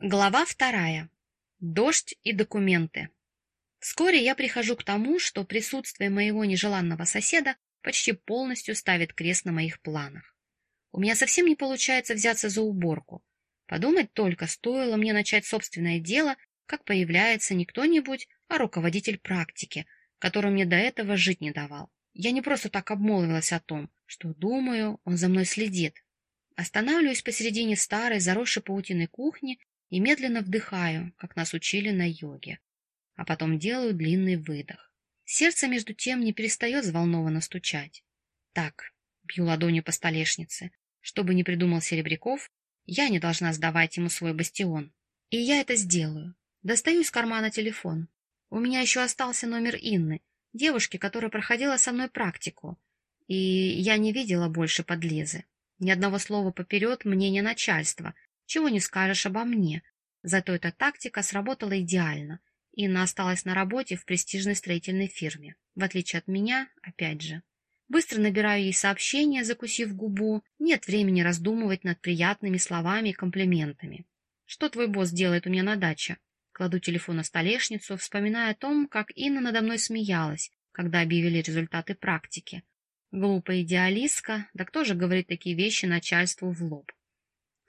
Глава вторая. Дождь и документы. Вскоре я прихожу к тому, что присутствие моего нежеланного соседа почти полностью ставит крест на моих планах. У меня совсем не получается взяться за уборку. Подумать только, стоило мне начать собственное дело, как появляется не кто-нибудь, а руководитель практики, который мне до этого жить не давал. Я не просто так обмолвилась о том, что, думаю, он за мной следит. Останавливаюсь посередине старой, заросшей паутиной кухни и медленно вдыхаю, как нас учили на йоге, а потом делаю длинный выдох. Сердце между тем не перестает взволнованно стучать. Так, бью ладонью по столешнице. Чтобы не придумал Серебряков, я не должна сдавать ему свой бастион. И я это сделаю. Достаю из кармана телефон. У меня еще остался номер Инны, девушки, которая проходила со мной практику. И я не видела больше подлезы. Ни одного слова поперед мнения начальства, чего не скажешь обо мне. Зато эта тактика сработала идеально. Инна осталась на работе в престижной строительной фирме. В отличие от меня, опять же. Быстро набираю ей сообщение, закусив губу. Нет времени раздумывать над приятными словами и комплиментами. Что твой босс делает у меня на даче? Кладу телефон на столешницу, вспоминая о том, как Инна надо мной смеялась, когда объявили результаты практики. Глупая идеалистка, да кто же говорит такие вещи начальству в лоб?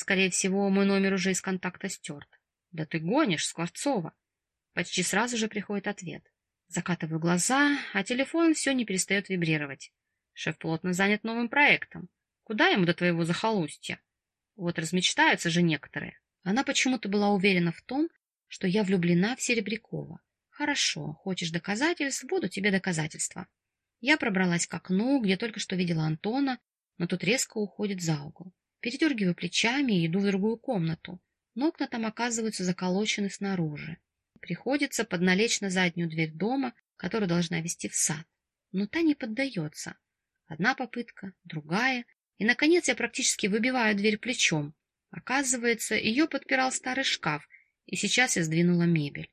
Скорее всего, мой номер уже из контакта стерт. Да ты гонишь, Скворцова. Почти сразу же приходит ответ. Закатываю глаза, а телефон все не перестает вибрировать. Шеф плотно занят новым проектом. Куда ему до твоего захолустья? Вот размечтаются же некоторые. Она почему-то была уверена в том, что я влюблена в Серебрякова. Хорошо, хочешь доказательств, буду тебе доказательства. Я пробралась к окну, где только что видела Антона, но тут резко уходит за угол. Передергиваю плечами и иду в другую комнату, но окна там оказываются заколочены снаружи. Приходится подналечь на заднюю дверь дома, которая должна вести в сад. Но та не поддается. Одна попытка, другая, и, наконец, я практически выбиваю дверь плечом. Оказывается, ее подпирал старый шкаф, и сейчас я сдвинула мебель.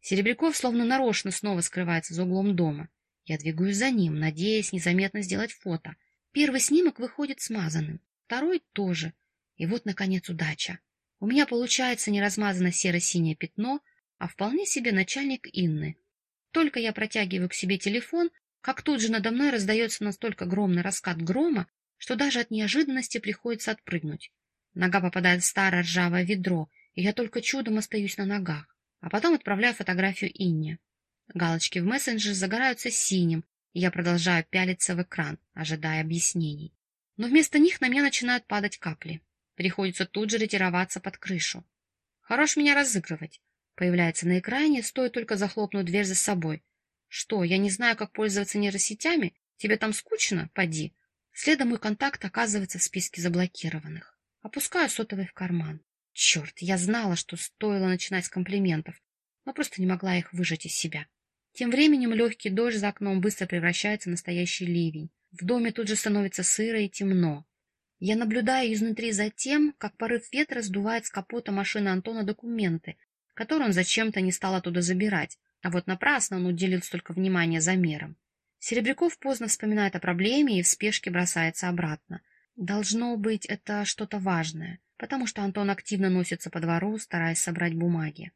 Серебряков словно нарочно снова скрывается за углом дома. Я двигаюсь за ним, надеясь незаметно сделать фото. Первый снимок выходит смазанным второй тоже. И вот, наконец, удача. У меня получается не размазано серо-синее пятно, а вполне себе начальник Инны. Только я протягиваю к себе телефон, как тут же надо мной раздается настолько громный раскат грома, что даже от неожиданности приходится отпрыгнуть. Нога попадает в старое ржавое ведро, и я только чудом остаюсь на ногах, а потом отправляю фотографию Инне. Галочки в мессенджер загораются синим, и я продолжаю пялиться в экран, ожидая объяснений но вместо них на меня начинают падать капли. Приходится тут же ретироваться под крышу. Хорош меня разыгрывать. Появляется на экране, стоит только захлопнуть дверь за собой. Что, я не знаю, как пользоваться нейросетями? Тебе там скучно? Поди. Следом мой контакт оказывается в списке заблокированных. Опускаю сотовый в карман. Черт, я знала, что стоило начинать с комплиментов, но просто не могла их выжать из себя. Тем временем легкий дождь за окном быстро превращается в настоящий ливень. В доме тут же становится сыро и темно. Я наблюдаю изнутри за тем, как порыв ветра сдувает с капота машины Антона документы, которые он зачем-то не стал оттуда забирать, а вот напрасно он уделил столько внимания замерам. Серебряков поздно вспоминает о проблеме и в спешке бросается обратно. Должно быть, это что-то важное, потому что Антон активно носится по двору, стараясь собрать бумаги.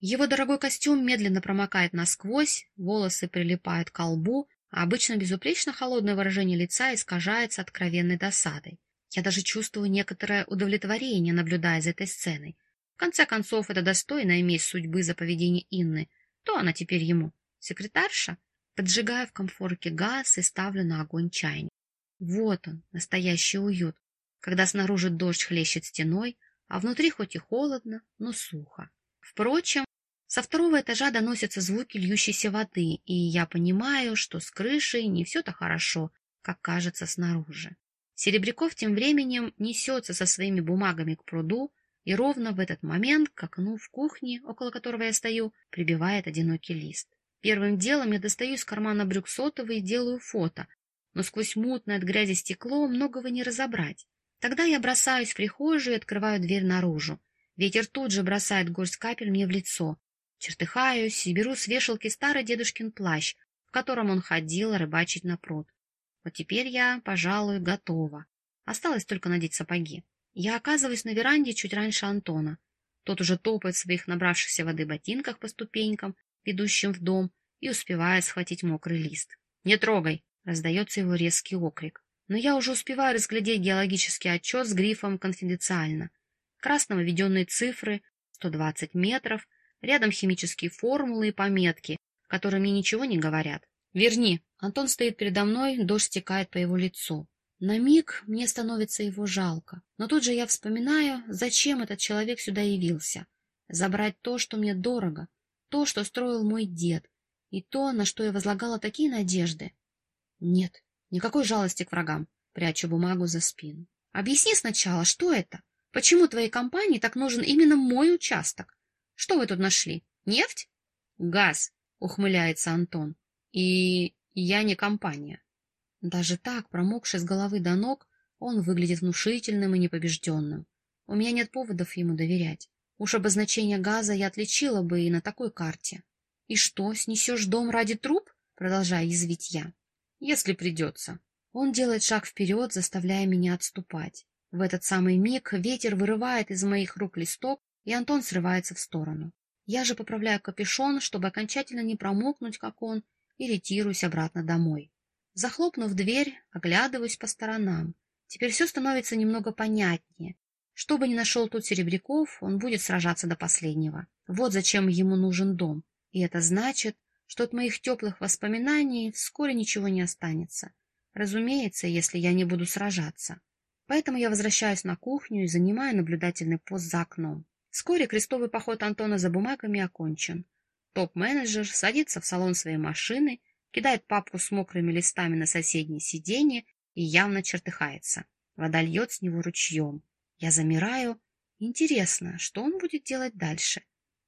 Его дорогой костюм медленно промокает насквозь, волосы прилипают к лбу, обычно безупречно холодное выражение лица искажается откровенной досадой. Я даже чувствую некоторое удовлетворение, наблюдая за этой сценой. В конце концов, это достойная месть судьбы за поведение Инны. Кто она теперь ему? Секретарша? Поджигаю в комфорке газ и ставлю на огонь чайник. Вот он, настоящий уют, когда снаружи дождь хлещет стеной, а внутри хоть и холодно, но сухо. Впрочем, со второго этажа доносятся звуки льющейся воды, и я понимаю, что с крышей не все-то хорошо, как кажется снаружи. Серебряков тем временем несется со своими бумагами к пруду, и ровно в этот момент к окну в кухне, около которого я стою, прибивает одинокий лист. Первым делом я достаю из кармана брюк сотовый и делаю фото, но сквозь мутное от грязи стекло многого не разобрать. Тогда я бросаюсь в прихожую и открываю дверь наружу. Ветер тут же бросает горсть капель мне в лицо. Чертыхаюсь и беру с вешалки старый дедушкин плащ, в котором он ходил рыбачить на пруд. Вот теперь я, пожалуй, готова. Осталось только надеть сапоги. Я оказываюсь на веранде чуть раньше Антона. Тот уже топает в своих набравшихся воды ботинках по ступенькам, ведущим в дом, и успевает схватить мокрый лист. «Не трогай!» — раздается его резкий окрик. Но я уже успеваю разглядеть геологический отчет с грифом «Конфиденциально». Красного введенные цифры, 120 метров, рядом химические формулы и пометки, которые мне ничего не говорят. «Верни!» Антон стоит передо мной, дождь стекает по его лицу. На миг мне становится его жалко, но тут же я вспоминаю, зачем этот человек сюда явился. Забрать то, что мне дорого, то, что строил мой дед, и то, на что я возлагала такие надежды. Нет, никакой жалости к врагам. Прячу бумагу за спину. Объясни сначала, что это? Почему твоей компании так нужен именно мой участок? Что вы тут нашли? Нефть? Газ, ухмыляется Антон. И я не компания. Даже так, промокший с головы до ног, он выглядит внушительным и непобежденным. У меня нет поводов ему доверять. Уж обозначение газа я отличила бы и на такой карте. — И что, снесешь дом ради труб? — продолжаю язвить я. — Если придется. Он делает шаг вперед, заставляя меня отступать. В этот самый миг ветер вырывает из моих рук листок, и Антон срывается в сторону. Я же поправляю капюшон, чтобы окончательно не промокнуть, как он, и ретируюсь обратно домой. Захлопнув дверь, оглядываюсь по сторонам. Теперь все становится немного понятнее. Что бы ни нашел тут Серебряков, он будет сражаться до последнего. Вот зачем ему нужен дом. И это значит, что от моих теплых воспоминаний вскоре ничего не останется. Разумеется, если я не буду сражаться. Поэтому я возвращаюсь на кухню и занимаю наблюдательный пост за окном. Вскоре крестовый поход Антона за бумагами окончен. Топ-менеджер садится в салон своей машины кидает папку с мокрыми листами на соседнее сиденье и явно чертыхается. Вода льет с него ручьем. Я замираю. Интересно, что он будет делать дальше?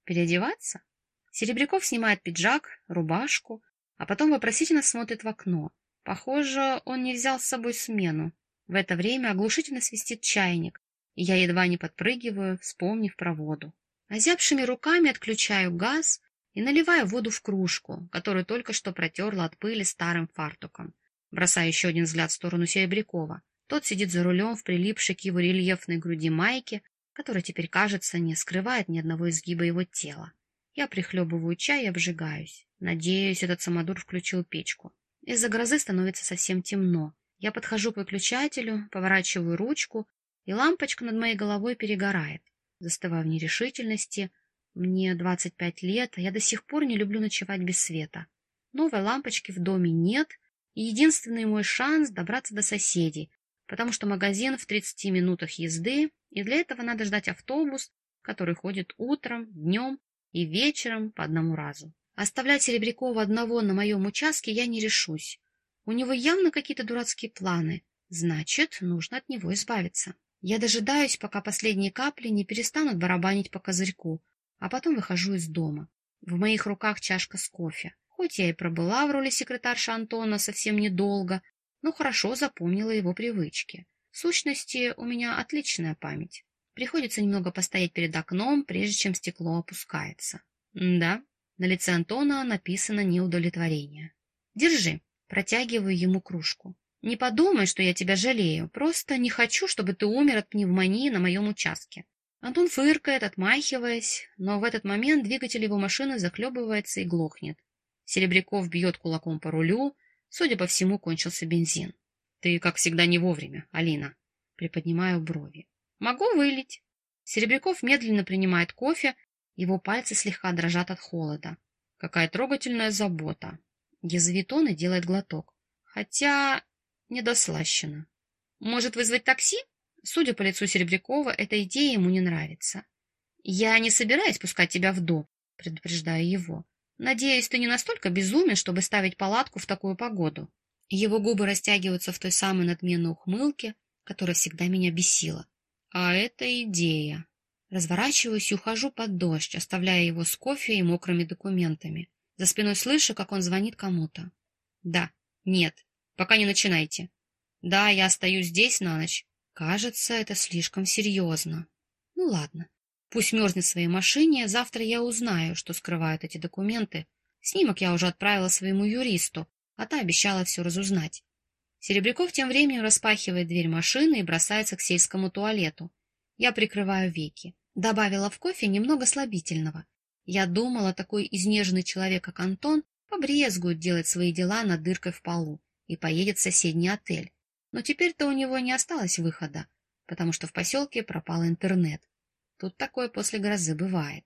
Переодеваться? Серебряков снимает пиджак, рубашку, а потом вопросительно смотрит в окно. Похоже, он не взял с собой смену. В это время оглушительно свистит чайник, я едва не подпрыгиваю, вспомнив про воду. Озябшими руками отключаю газ и наливаю воду в кружку, которую только что протерла от пыли старым фартуком. Бросаю еще один взгляд в сторону Серебрякова. Тот сидит за рулем в прилипшей к его рельефной груди майке, которая теперь, кажется, не скрывает ни одного изгиба его тела. Я прихлебываю чай и обжигаюсь. Надеюсь, этот самодур включил печку. Из-за грозы становится совсем темно. Я подхожу к выключателю, поворачиваю ручку, и лампочка над моей головой перегорает. Застываю в нерешительности, мне 25 лет, а я до сих пор не люблю ночевать без света. Новой лампочки в доме нет, и единственный мой шанс добраться до соседей, потому что магазин в 30 минутах езды, и для этого надо ждать автобус, который ходит утром, днем и вечером по одному разу. Оставлять Серебрякова одного на моем участке я не решусь. У него явно какие-то дурацкие планы. Значит, нужно от него избавиться. Я дожидаюсь, пока последние капли не перестанут барабанить по козырьку, а потом выхожу из дома. В моих руках чашка с кофе. Хоть я и пробыла в роли секретарши Антона совсем недолго, но хорошо запомнила его привычки. В сущности, у меня отличная память. Приходится немного постоять перед окном, прежде чем стекло опускается. да, на лице Антона написано неудовлетворение. Держи, протягиваю ему кружку. Не подумай, что я тебя жалею, просто не хочу, чтобы ты умер от пневмонии на моем участке. Антон фыркает, отмахиваясь, но в этот момент двигатель его машины захлебывается и глохнет. Серебряков бьет кулаком по рулю. Судя по всему, кончился бензин. — Ты, как всегда, не вовремя, Алина. Приподнимаю брови. — Могу вылить. Серебряков медленно принимает кофе, его пальцы слегка дрожат от холода. Какая трогательная забота. Язвит он и делает глоток. Хотя недослащено. — Может, вызвать такси? Судя по лицу Серебрякова, эта идея ему не нравится. «Я не собираюсь пускать тебя в дом», — предупреждаю его. «Надеюсь, ты не настолько безумен, чтобы ставить палатку в такую погоду». Его губы растягиваются в той самой надменной ухмылке, которая всегда меня бесила. А это идея. Разворачиваюсь и ухожу под дождь, оставляя его с кофе и мокрыми документами. За спиной слышу, как он звонит кому-то. Да, нет, пока не начинайте. Да, я остаюсь здесь на ночь, Кажется, это слишком серьезно. Ну ладно, пусть мерзнет в своей машине, завтра я узнаю, что скрывают эти документы. Снимок я уже отправила своему юристу, а та обещала все разузнать. Серебряков тем временем распахивает дверь машины и бросается к сельскому туалету. Я прикрываю веки. Добавила в кофе немного слабительного. Я думала, такой изнеженный человек, как Антон, побрезгует делать свои дела над дыркой в полу и поедет в соседний отель. Но теперь-то у него не осталось выхода, потому что в поселке пропал интернет. Тут такое после грозы бывает.